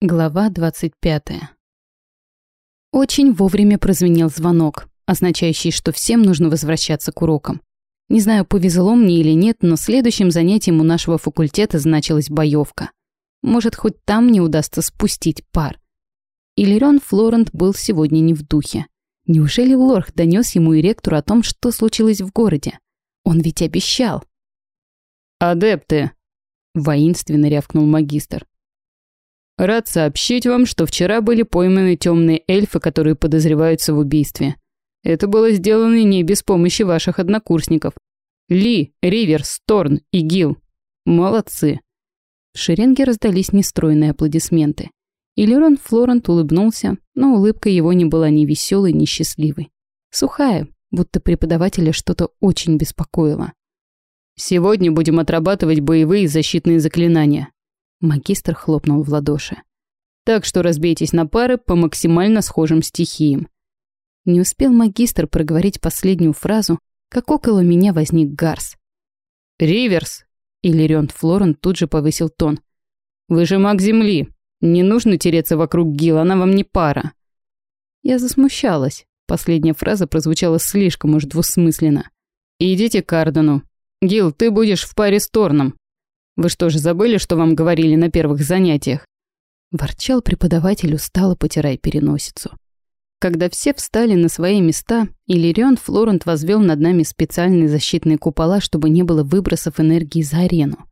Глава 25. Очень вовремя прозвенел звонок, означающий, что всем нужно возвращаться к урокам. Не знаю, повезло мне или нет, но следующим занятием у нашего факультета значилась боевка. Может, хоть там не удастся спустить пар. Иллирион Флорент был сегодня не в духе. Неужели Лорх донес ему и ректору о том, что случилось в городе? Он ведь обещал. «Адепты!» – воинственно рявкнул магистр. Рад сообщить вам, что вчера были пойманы темные эльфы, которые подозреваются в убийстве. Это было сделано не без помощи ваших однокурсников. Ли, Риверс, Торн и Гил. Молодцы. В шеренге раздались нестройные аплодисменты. Илерон Флорент улыбнулся, но улыбка его не была ни веселой, ни счастливой. Сухая, будто преподавателя что-то очень беспокоило. «Сегодня будем отрабатывать боевые и защитные заклинания. Магистр хлопнул в ладоши. Так что разбейтесь на пары по максимально схожим стихиям. Не успел магистр проговорить последнюю фразу, как около меня возник Гарс. «Риверс!» Иллирион Флорен тут же повысил тон. «Вы же маг Земли. Не нужно тереться вокруг Гил, она вам не пара». Я засмущалась. Последняя фраза прозвучала слишком уж двусмысленно. «Идите к Ардену. Гил, ты будешь в паре с Торном. Вы что же забыли, что вам говорили на первых занятиях?» Ворчал преподаватель, устало потирая переносицу. Когда все встали на свои места, Иллирион Флорент возвел над нами специальные защитные купола, чтобы не было выбросов энергии за арену.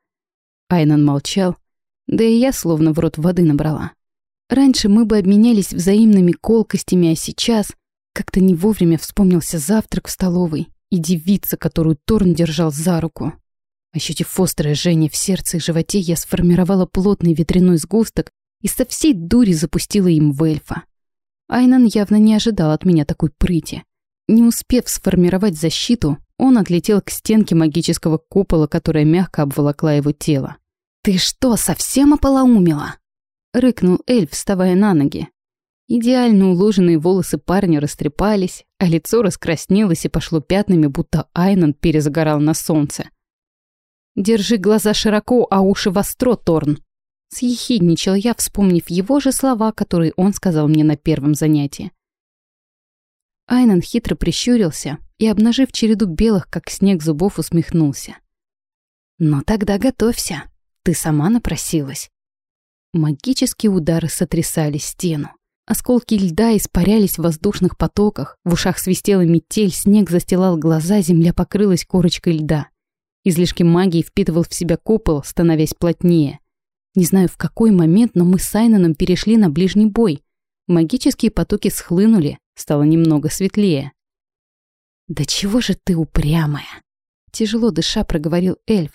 Айнан молчал, да и я словно в рот воды набрала. Раньше мы бы обменялись взаимными колкостями, а сейчас как-то не вовремя вспомнился завтрак в столовой и девица, которую Торн держал за руку. Ощутив острое жжение в сердце и животе, я сформировала плотный ветряной сгусток и со всей дури запустила им в эльфа. Айнан явно не ожидал от меня такой прыти. Не успев сформировать защиту, он отлетел к стенке магического купола, которая мягко обволокла его тело. «Ты что, совсем ополоумела?» — рыкнул эльф, вставая на ноги. Идеально уложенные волосы парня растрепались, а лицо раскраснелось и пошло пятнами, будто Айнан перезагорал на солнце. Держи глаза широко, а уши востро, Торн. Съехидничал я, вспомнив его же слова, которые он сказал мне на первом занятии. Айнан хитро прищурился и, обнажив череду белых, как снег зубов, усмехнулся. «Ну тогда готовься, ты сама напросилась». Магические удары сотрясали стену. Осколки льда испарялись в воздушных потоках, в ушах свистела метель, снег застилал глаза, земля покрылась корочкой льда. Излишки магии впитывал в себя купол, становясь плотнее. Не знаю в какой момент, но мы с Айноном перешли на ближний бой. Магические потоки схлынули, стало немного светлее. «Да чего же ты упрямая?» Тяжело дыша проговорил эльф.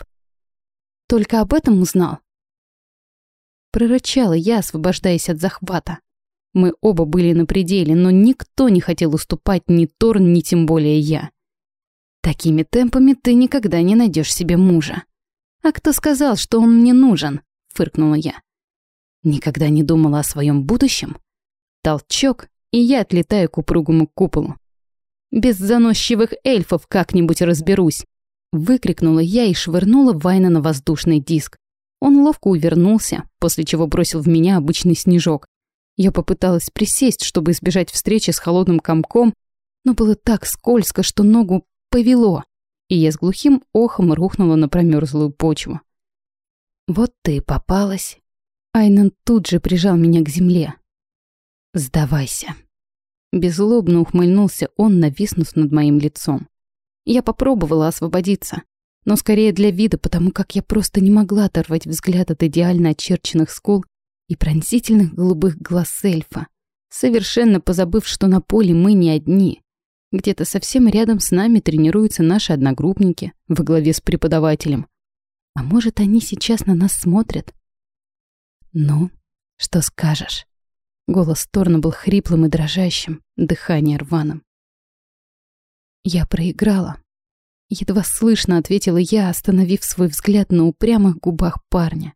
«Только об этом узнал?» Прорычала я, освобождаясь от захвата. Мы оба были на пределе, но никто не хотел уступать ни Торн, ни тем более я. Такими темпами ты никогда не найдешь себе мужа. А кто сказал, что он мне нужен? Фыркнула я. Никогда не думала о своем будущем? Толчок, и я отлетаю к упругому куполу. Без заносчивых эльфов как-нибудь разберусь. Выкрикнула я и швырнула Вайна на воздушный диск. Он ловко увернулся, после чего бросил в меня обычный снежок. Я попыталась присесть, чтобы избежать встречи с холодным комком, но было так скользко, что ногу повело, и я с глухим охом рухнула на промерзлую почву. «Вот ты и попалась!» Айнан тут же прижал меня к земле. «Сдавайся!» Беззлобно ухмыльнулся он, нависнув над моим лицом. Я попробовала освободиться, но скорее для вида, потому как я просто не могла оторвать взгляд от идеально очерченных скул и пронзительных голубых глаз эльфа, совершенно позабыв, что на поле мы не одни. Где-то совсем рядом с нами тренируются наши одногруппники во главе с преподавателем. А может, они сейчас на нас смотрят? Ну, что скажешь? Голос Торна был хриплым и дрожащим, дыхание рваным. Я проиграла. Едва слышно ответила я, остановив свой взгляд на упрямых губах парня.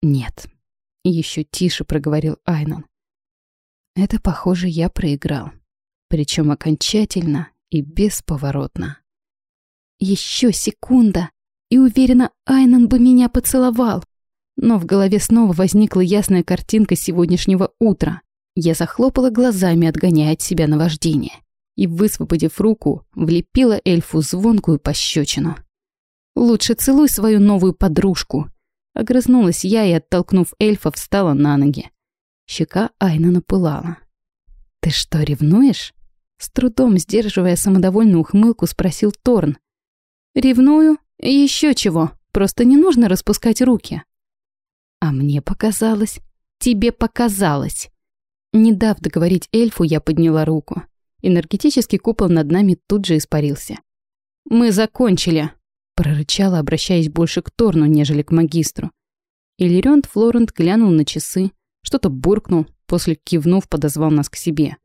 Нет. Еще тише проговорил Айнон. Это, похоже, я проиграл причем окончательно и бесповоротно. Еще секунда, и уверена, Айнан бы меня поцеловал. Но в голове снова возникла ясная картинка сегодняшнего утра. Я захлопала глазами, отгоняя от себя наваждение. И, высвободив руку, влепила эльфу звонкую пощечину. «Лучше целуй свою новую подружку!» Огрызнулась я и, оттолкнув эльфа, встала на ноги. Щека Айна напылала. «Ты что, ревнуешь?» С трудом сдерживая самодовольную ухмылку, спросил Торн. «Ревную? Еще чего. Просто не нужно распускать руки». А мне показалось. Тебе показалось. Не дав договорить эльфу, я подняла руку. Энергетический купол над нами тут же испарился. «Мы закончили», — прорычала, обращаясь больше к Торну, нежели к магистру. Иллирион Флорент глянул на часы, что-то буркнул, после кивнув подозвал нас к себе.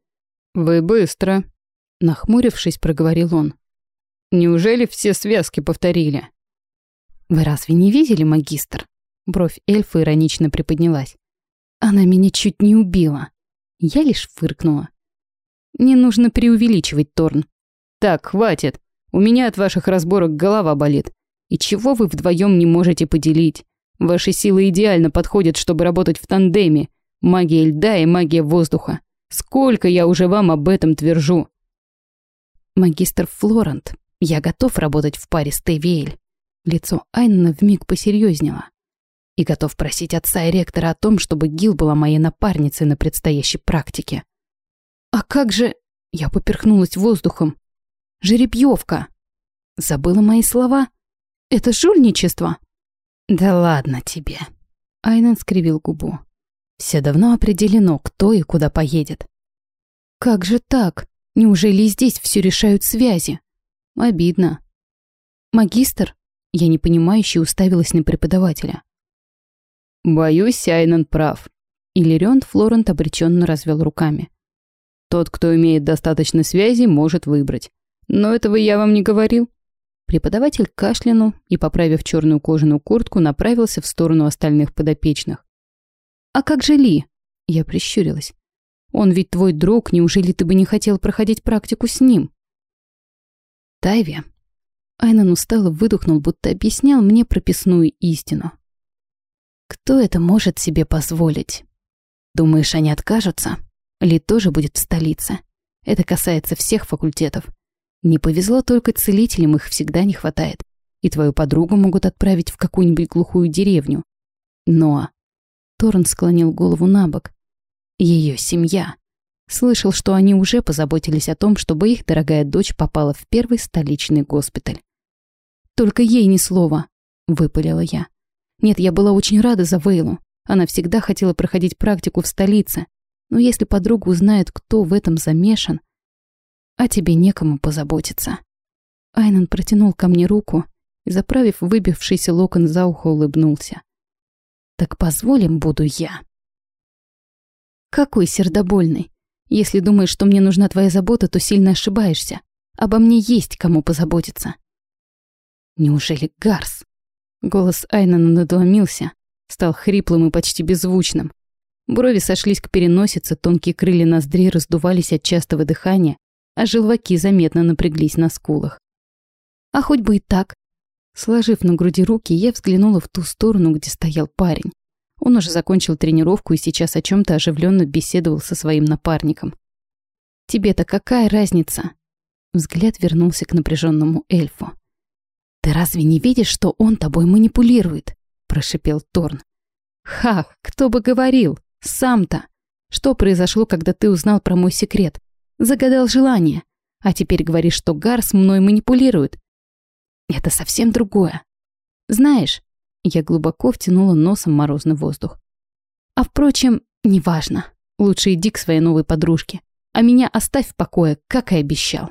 «Вы быстро», — нахмурившись, проговорил он. «Неужели все связки повторили?» «Вы разве не видели, магистр?» Бровь эльфа иронично приподнялась. «Она меня чуть не убила». Я лишь фыркнула. «Не нужно преувеличивать, Торн. Так, хватит. У меня от ваших разборок голова болит. И чего вы вдвоем не можете поделить? Ваши силы идеально подходят, чтобы работать в тандеме. Магия льда и магия воздуха. Сколько я уже вам об этом твержу. Магистр Флорант, я готов работать в паре с Тевиэль. Лицо Айнна вмиг посерьезнело. И готов просить отца и ректора о том, чтобы Гил была моей напарницей на предстоящей практике. А как же... Я поперхнулась воздухом. Жеребьевка. Забыла мои слова? Это жульничество. Да ладно тебе. Айнан скривил губу. Все давно определено, кто и куда поедет. Как же так? Неужели здесь все решают связи? Обидно. Магистр? Я непонимающе уставилась на преподавателя. Боюсь, Айнан прав. Иллирион Флорент обреченно развел руками. Тот, кто имеет достаточно связи, может выбрать. Но этого я вам не говорил. Преподаватель кашлянул и, поправив черную кожаную куртку, направился в сторону остальных подопечных. «А как же Ли?» Я прищурилась. «Он ведь твой друг, неужели ты бы не хотел проходить практику с ним?» «Тайви». Айнан устало выдохнул, будто объяснял мне прописную истину. «Кто это может себе позволить? Думаешь, они откажутся? Ли тоже будет в столице. Это касается всех факультетов. Не повезло только целителям, их всегда не хватает. И твою подругу могут отправить в какую-нибудь глухую деревню. Но Торн склонил голову на бок. Ее семья. Слышал, что они уже позаботились о том, чтобы их дорогая дочь попала в первый столичный госпиталь. «Только ей ни слова», — выпалила я. Нет, я была очень рада за Вейлу. Она всегда хотела проходить практику в столице. Но если подруга узнает, кто в этом замешан, а тебе некому позаботиться. Айнан протянул ко мне руку и, заправив выбившийся локон за ухо, улыбнулся. Так позволим буду я. Какой сердобольный. Если думаешь, что мне нужна твоя забота, то сильно ошибаешься. Обо мне есть кому позаботиться. Неужели Гарс? Голос Айнана надломился, стал хриплым и почти беззвучным. Брови сошлись к переносице, тонкие крылья ноздрей раздувались от частого дыхания, а желваки заметно напряглись на скулах. А хоть бы и так, Сложив на груди руки, я взглянула в ту сторону, где стоял парень. Он уже закончил тренировку и сейчас о чем то оживленно беседовал со своим напарником. «Тебе-то какая разница?» Взгляд вернулся к напряженному эльфу. «Ты разве не видишь, что он тобой манипулирует?» – прошипел Торн. «Ха, кто бы говорил! Сам-то! Что произошло, когда ты узнал про мой секрет? Загадал желание. А теперь говоришь, что Гарс мной манипулирует. Это совсем другое. Знаешь, я глубоко втянула носом морозный воздух. А впрочем, неважно. Лучше иди к своей новой подружке. А меня оставь в покое, как и обещал.